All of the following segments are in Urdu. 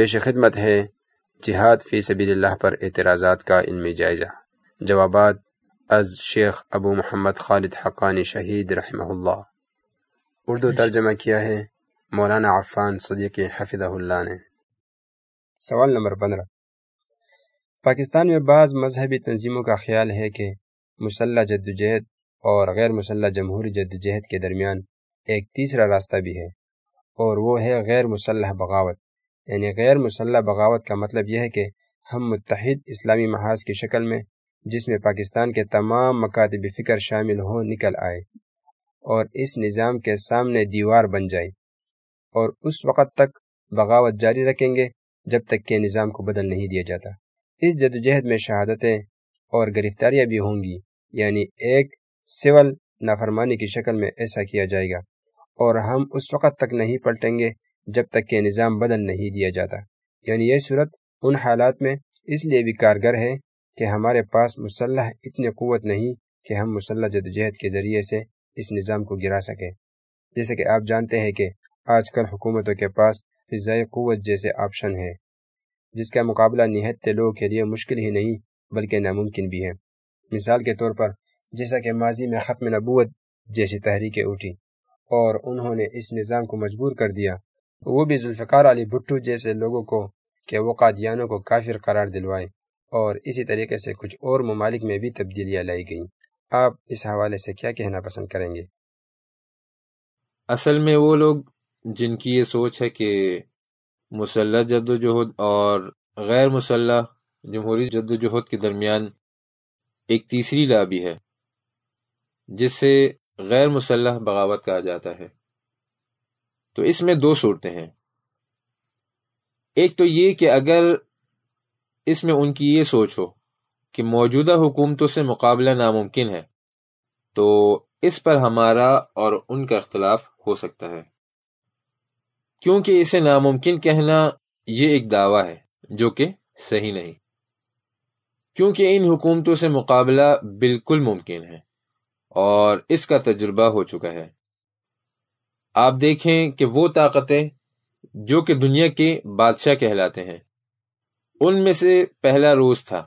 پیش خدمت ہے جہاد فی سبیل اللہ پر اعتراضات کا علمی جائزہ۔ جوابات از شیخ ابو محمد خالد حقانی شہید رحمہ اللہ۔ اردو ترجمہ کیا ہے؟ مولانا عفان صدیق حفظہ اللہ نے۔ سوال نمبر پندرہ۔ پاکستان میں بعض مذہبی تنظیموں کا خیال ہے کہ مسلح جدوجہد اور غیر مسلح جمہوری جدوجہد کے درمیان ایک تیسرا راستہ بھی ہے اور وہ ہے غیر مسلح بغاوت۔ یعنی غیر مسلح بغاوت کا مطلب یہ ہے کہ ہم متحد اسلامی محاذ کی شکل میں، جس میں پاکستان کے تمام مکاتب فکر شامل ہوں نکل آئے اور اس نظام کے سامنے دیوار بن جائے اور اس وقت تک بغاوت جاری رکھیں گے جب تک کہ نظام کو بدل نہیں دیا جاتا۔ اس جدوجہد میں شہادتیں اور گرفتاریاں بھی ہوں گی یعنی ایک سول نافرمانی کی شکل میں ایسا کیا جائے گا اور ہم اس وقت تک نہیں پلٹیں گے جب تک کہ نظام بدل نہیں دیا جاتا۔ یعنی یہ صورت ان حالات میں اس لیے بھی کارگر ہے کہ ہمارے پاس مسلح اتنی قوت نہیں کہ ہم مسلح جدوجہد کے ذریعے سے اس نظام کو گرا سکیں۔ جیسے کہ آپ جانتے ہیں کہ آج کل حکومتوں کے پاس فضائی قوت جیسے آپشن ہے جس کا مقابلہ نہایت لوگوں کے لیے مشکل ہی نہیں بلکہ ناممکن بھی ہے۔ مثال کے طور پر، جیسا کہ ماضی میں ختم نبوت جیسی تحریکیں اٹھی اور انہوں نے اس نظام کو مجبور کر دیا وہ بھی ذوالفقار علی بھٹو جیسے لوگوں کو کہ وہ قادیانوں کو کافر قرار دلوائے اور اسی طریقے سے کچھ اور ممالک میں بھی تبدیلیاں لائی گئیں۔ آپ اس حوالے سے کیا کہنا پسند کریں گے؟ اصل میں وہ لوگ جن کی یہ سوچ ہے کہ مسلح جد و جہد اور غیر مسلح جمہوری جد و جہد کے درمیان ایک تیسری لابی ہے، جس سے غیر مسلح بغاوت کہا جاتا ہے۔ تو اس میں دو صورتیں ہیں۔ ایک تو یہ کہ اگر اس میں ان کی یہ سوچ ہو کہ موجودہ حکومتوں سے مقابلہ ناممکن ہے، تو اس پر ہمارا اور ان کا اختلاف ہو سکتا ہے۔ کیونکہ اسے ناممکن کہنا یہ ایک دعویٰ ہے، جو کہ صحیح نہیں۔ کیونکہ ان حکومتوں سے مقابلہ بالکل ممکن ہے اور اس کا تجربہ ہو چکا ہے۔ آپ دیکھیں کہ وہ طاقتیں جو کہ دنیا کے بادشاہ کہلاتے ہیں۔ ان میں سے پہلا روس تھا۔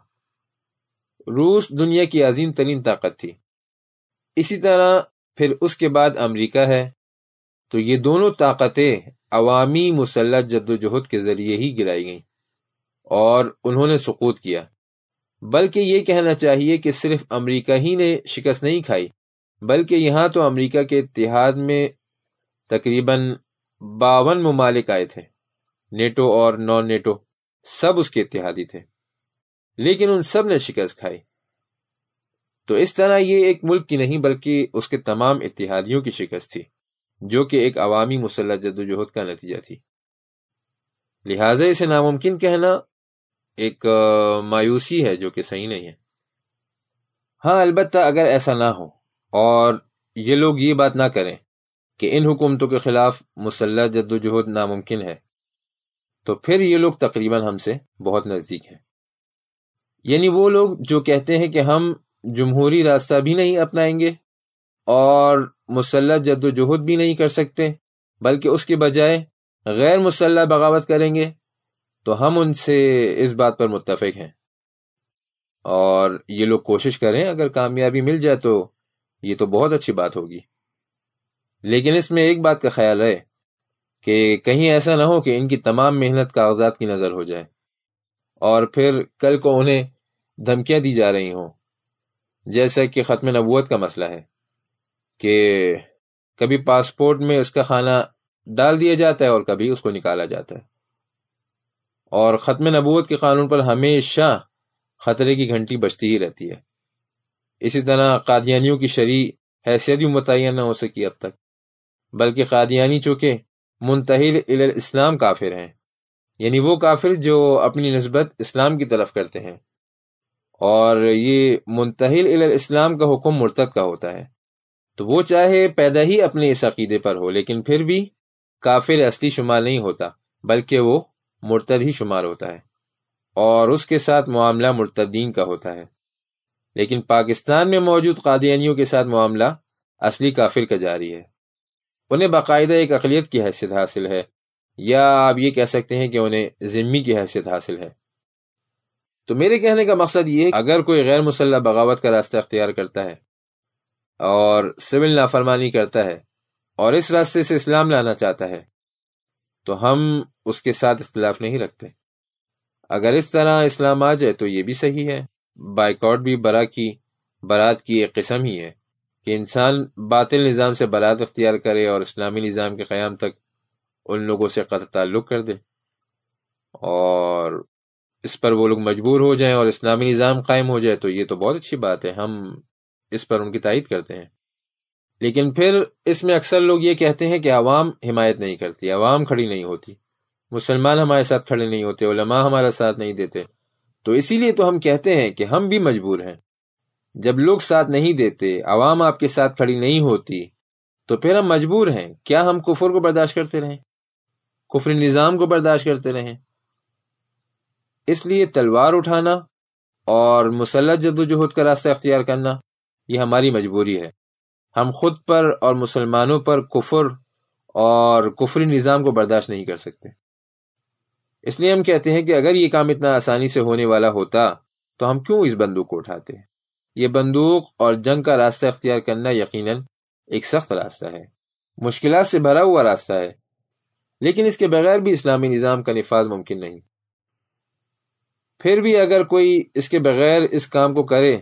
روس دنیا کی عظیم ترین طاقت تھی۔ اسی طرح پھر اس کے بعد امریکہ ہے۔ تو یہ دونوں طاقتیں عوامی مسلح جد و جہد کے ذریعے ہی گرائی گئیں اور انہوں نے سقوط کیا۔ بلکہ یہ کہنا چاہیے کہ صرف امریکہ ہی نے شکست نہیں کھائی، بلکہ یہاں تو امریکہ کے اتحاد میں تقریباً باون ممالک آئے تھے، نیٹو اور نان نیٹو سب اس کے اتحادی تھے۔ لیکن ان سب نے شکست کھائی۔ تو اس طرح یہ ایک ملک کی نہیں بلکہ اس کے تمام اتحادیوں کی شکست تھی، جو کہ ایک عوامی مسلح جد و جہد کا نتیجہ تھی۔ لہٰذا اسے ناممکن کہنا ایک مایوسی ہے جو کہ صحیح نہیں ہے۔ ہاں البتہ اگر ایسا نہ ہو اور یہ لوگ یہ بات نہ کریں کہ ان حکومتوں کے خلاف مسلح جد و جہد ناممکن ہے۔ تو پھر یہ لوگ تقریباً ہم سے بہت نزدیک ہیں۔ یعنی وہ لوگ جو کہتے ہیں کہ ہم جمہوری راستہ بھی نہیں اپنائیں گے اور مسلح جد و جہد بھی نہیں کر سکتے، بلکہ اس کے بجائے غیر مسلح بغاوت کریں گے، تو ہم ان سے اس بات پر متفق ہیں۔ اور یہ لوگ کوشش کریں اگر کامیابی مل جائے تو یہ تو بہت اچھی بات ہوگی۔ لیکن اس میں ایک بات کا خیال ہے کہ کہیں ایسا نہ ہو کہ ان کی تمام محنت کاغذات کی نظر ہو جائے اور پھر کل کو انہیں دھمکیاں دی جا رہی ہوں۔ جیسا کہ ختم نبوت کا مسئلہ ہے کہ کبھی پاسپورٹ میں اس کا کھانا ڈال دیا جاتا ہے اور کبھی اس کو نکالا جاتا ہے۔ اور ختم نبوت کے قانون پر ہمیشہ خطرے کی گھنٹی بجتی ہی رہتی ہے۔ اسی طرح قادیانیوں کی شرح حیثیت بھی متعین نہ ہو سکی اب تک۔ بلکہ قادیانی چونکہ منتحل اسلام کافر ہیں۔ یعنی وہ کافر جو اپنی نسبت اسلام کی طرف کرتے ہیں۔ اور یہ منتحل اسلام کا حکم مرتد کا ہوتا ہے۔ تو وہ چاہے پیدا ہی اپنے اس عقیدے پر ہو، لیکن پھر بھی کافر اصلی شمار نہیں ہوتا، بلکہ وہ مرتد ہی شمار ہوتا ہے۔ اور اس کے ساتھ معاملہ مرتدین کا ہوتا ہے۔ لیکن پاکستان میں موجود قادیانیوں کے ساتھ معاملہ اصلی کافر کا جاری ہے۔ انہیں باقاعدہ ایک اقلیت کی حیثیت حاصل ہے، یا آپ یہ کہہ سکتے ہیں کہ انہیں ذمی کی حیثیت حاصل ہے۔ تو میرے کہنے کا مقصد یہ ہے اگر کوئی غیر مسلح بغاوت کا راستہ اختیار کرتا ہے اور سول نافرمانی کرتا ہے اور اس راستے سے اسلام لانا چاہتا ہے، تو ہم اس کے ساتھ اختلاف نہیں رکھتے۔ اگر اس طرح اسلام آ جائے تو یہ بھی صحیح ہے، بائیکاٹ بھی برا کی، برات کی ایک قسم ہی ہے۔ کہ انسان باطل نظام سے برات اختیار کرے اور اسلامی نظام کے قیام تک ان لوگوں سے قطع تعلق کر دے اور اس پر وہ لوگ مجبور ہو جائیں اور اسلامی نظام قائم ہو جائے تو یہ تو بہت اچھی بات ہے، ہم اس پر ان کی تائید کرتے ہیں۔ لیکن پھر اس میں اکثر لوگ یہ کہتے ہیں کہ عوام حمایت نہیں کرتی، عوام کھڑی نہیں ہوتی، مسلمان ہمارے ساتھ کھڑے نہیں ہوتے، علماء ہمارا ساتھ نہیں دیتے۔ تو اسی لیے تو ہم کہتے ہیں کہ ہم بھی مجبور ہیں۔ جب لوگ ساتھ نہیں دیتے، عوام آپ کے ساتھ کھڑی نہیں ہوتی، تو پھر ہم مجبور ہیں، کیا ہم کفر کو برداشت کرتے رہیں؟ کفر نظام کو برداشت کرتے رہیں؟ اس لیے تلوار اٹھانا اور مسلح جد و جہد کا راستہ اختیار کرنا، یہ ہماری مجبوری ہے۔ ہم خود پر اور مسلمانوں پر کفر اور کفری نظام کو برداشت نہیں کر سکتے۔ اس لیے ہم کہتے ہیں کہ اگر یہ کام اتنا آسانی سے ہونے والا ہوتا، تو ہم کیوں اس بندوق کو اٹھاتے؟ ہیں یہ بندوق اور جنگ کا راستہ اختیار کرنا یقیناً ایک سخت راستہ ہے۔ مشکلات سے بھرا ہوا راستہ ہے۔ لیکن اس کے بغیر بھی اسلامی نظام کا نفاذ ممکن نہیں۔ پھر بھی اگر کوئی اس کے بغیر اس کام کو کرے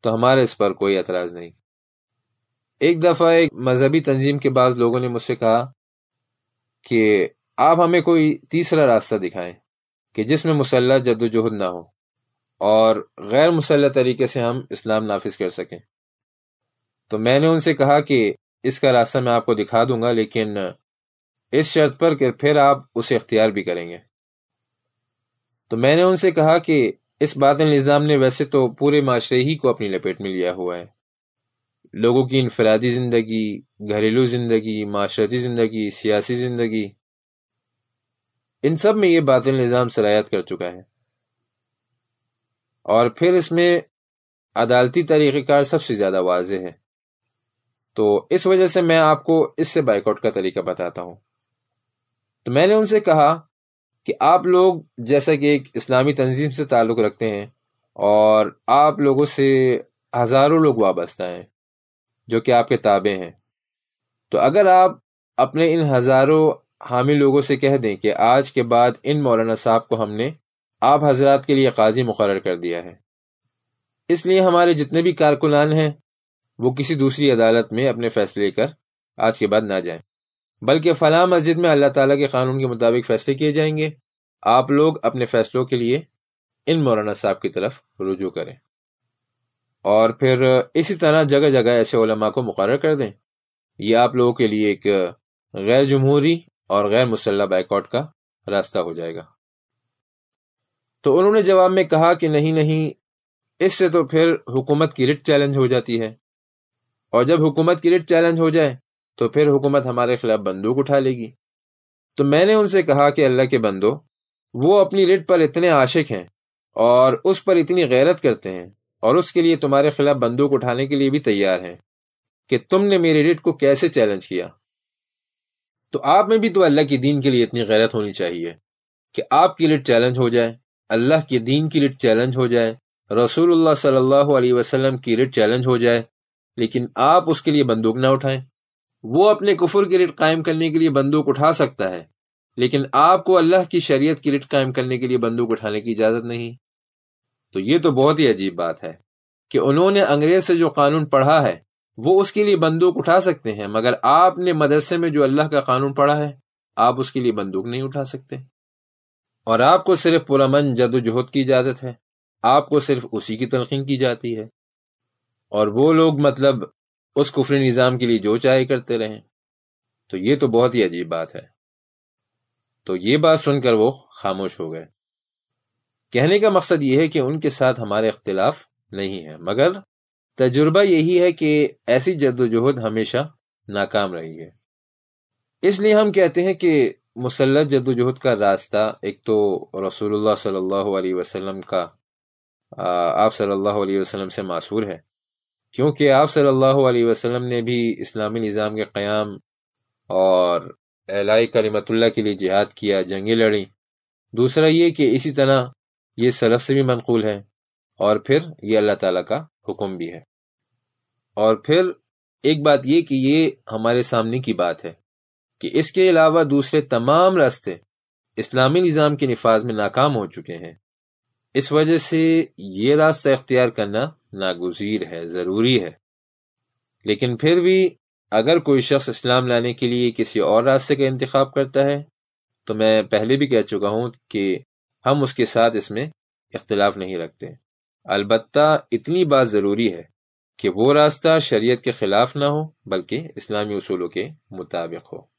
تو ہمارے اس پر کوئی اعتراض نہیں۔ ایک دفعہ ایک مذہبی تنظیم کے بعض لوگوں نے مجھ سے کہا کہ آپ ہمیں کوئی تیسرا راستہ دکھائیں کہ جس میں مسلح جد و جہد نہ ہو۔ اور غیر مسلح طریقے سے ہم اسلام نافذ کر سکیں۔ تو میں نے ان سے کہا کہ اس کا راستہ میں آپ کو دکھا دوں گا، لیکن اس شرط پر کہ پھر آپ اسے اختیار بھی کریں گے۔ تو میں نے ان سے کہا کہ اس بات نظام نے ویسے تو پورے معاشرے ہی کو اپنی لپیٹ میں لیا ہوا ہے۔ لوگوں کی انفرادی زندگی، گھریلو زندگی، معاشرتی زندگی، سیاسی زندگی، ان سب میں یہ باطل نظام سرایت کر چکا ہے۔ اور پھر اس میں عدالتی طریقہ کار سب سے زیادہ واضح ہے۔ تو اس وجہ سے میں آپ کو اس سے بائک آؤٹ کا طریقہ بتاتا ہوں۔ تو میں نے ان سے کہا کہ آپ لوگ جیسا کہ ایک اسلامی تنظیم سے تعلق رکھتے ہیں اور آپ لوگوں سے ہزاروں لوگ وابستہ ہیں جو کہ آپ کے تابع ہیں۔ تو اگر آپ اپنے ان ہزاروں حامی لوگوں سے کہہ دیں کہ آج کے بعد ان مولانا صاحب کو ہم نے آپ حضرات کے لیے قاضی مقرر کر دیا ہے۔ اس لیے ہمارے جتنے بھی کارکنان ہیں، وہ کسی دوسری عدالت میں اپنے فیصلے کر آج کے بعد نہ جائیں۔ بلکہ فلاں مسجد میں اللہ تعالیٰ کے قانون کے مطابق فیصلے کیے جائیں گے۔ آپ لوگ اپنے فیصلوں کے لیے ان مولانا صاحب کی طرف رجوع کریں۔ اور پھر اسی طرح جگہ جگہ ایسے علماء کو مقرر کر دیں۔ یہ آپ لوگوں کے لیے ایک غیر جمہوری اور غیر مسلح بائک آؤٹ کا راستہ ہو جائے گا۔ تو انہوں نے جواب میں کہا کہ نہیں نہیں، اس سے تو پھر حکومت کی رٹ چیلنج ہو جاتی ہے۔ اور جب حکومت کی رٹ چیلنج ہو جائے تو پھر حکومت ہمارے خلاف بندوق اٹھا لے گی۔ تو میں نے ان سے کہا کہ اللہ کے بندو، وہ اپنی رٹ پر اتنے عاشق ہیں اور اس پر اتنی غیرت کرتے ہیں اور اس کے لیے تمہارے خلاف بندوق اٹھانے کے لیے بھی تیار ہیں کہ تم نے میری رٹ کو کیسے چیلنج کیا۔ تو آپ میں بھی تو اللہ کی دین کے لیے اتنی غیرت ہونی چاہیے کہ آپ کی رٹ چیلنج ہو جائے۔ اللہ کے دین کی رٹ چیلنج ہو جائے، رسول اللہ صلی اللہ علیہ وسلم کی رٹ چیلنج ہو جائے، لیکن آپ اس کے لیے بندوق نہ اٹھائیں۔ وہ اپنے کفر کی رٹ قائم کرنے کے لیے بندوق اٹھا سکتا ہے، لیکن آپ کو اللہ کی شریعت کی رٹ قائم کرنے کے لیے بندوق اٹھانے کی اجازت نہیں۔ تو یہ تو بہت ہی عجیب بات ہے کہ انہوں نے انگریز سے جو قانون پڑھا ہے، وہ اس کے لیے بندوق اٹھا سکتے ہیں، مگر آپ نے مدرسے میں جو اللہ کا قانون پڑھا ہے، آپ اس کے لیے بندوق نہیں اٹھا سکتے۔ اور آپ کو صرف پرامن جد و جہد کی اجازت ہے۔ آپ کو صرف اسی کی تنقین کی جاتی ہے۔ اور وہ لوگ مطلب اس کفری نظام کے لیے جو چاہے کرتے رہیں۔ تو یہ تو بہت ہی عجیب بات ہے۔ تو یہ بات سن کر وہ خاموش ہو گئے۔ کہنے کا مقصد یہ ہے کہ ان کے ساتھ ہمارے اختلاف نہیں ہے، مگر تجربہ یہی ہے کہ ایسی جد و جہد ہمیشہ ناکام رہی ہے۔ اس لیے ہم کہتے ہیں کہ مسلط جد و جہد کا راستہ، ایک تو رسول اللہ صلی اللہ علیہ وسلم کا آپ صلی اللہ علیہ وسلم سے معصور ہے۔ کیونکہ آپ صلی اللہ علیہ وسلم نے بھی اسلامی نظام کے قیام اور اعلائی کلمت اللہ کے لیے جہاد کیا، جنگیں لڑیں۔ دوسرا یہ کہ اسی طرح یہ سلف سے بھی منقول ہے اور پھر یہ اللہ تعالیٰ کا حکم بھی ہے۔ اور پھر ایک بات یہ کہ یہ ہمارے سامنے کی بات ہے۔ کہ اس کے علاوہ دوسرے تمام راستے اسلامی نظام کے نفاذ میں ناکام ہو چکے ہیں۔ اس وجہ سے یہ راستہ اختیار کرنا ناگزیر ہے، ضروری ہے۔ لیکن پھر بھی اگر کوئی شخص اسلام لانے کے لیے کسی اور راستے کا انتخاب کرتا ہے، تو میں پہلے بھی کہہ چکا ہوں کہ ہم اس کے ساتھ اس میں اختلاف نہیں رکھتے۔ البتہ اتنی بات ضروری ہے کہ وہ راستہ شریعت کے خلاف نہ ہو، بلکہ اسلامی اصولوں کے مطابق ہو۔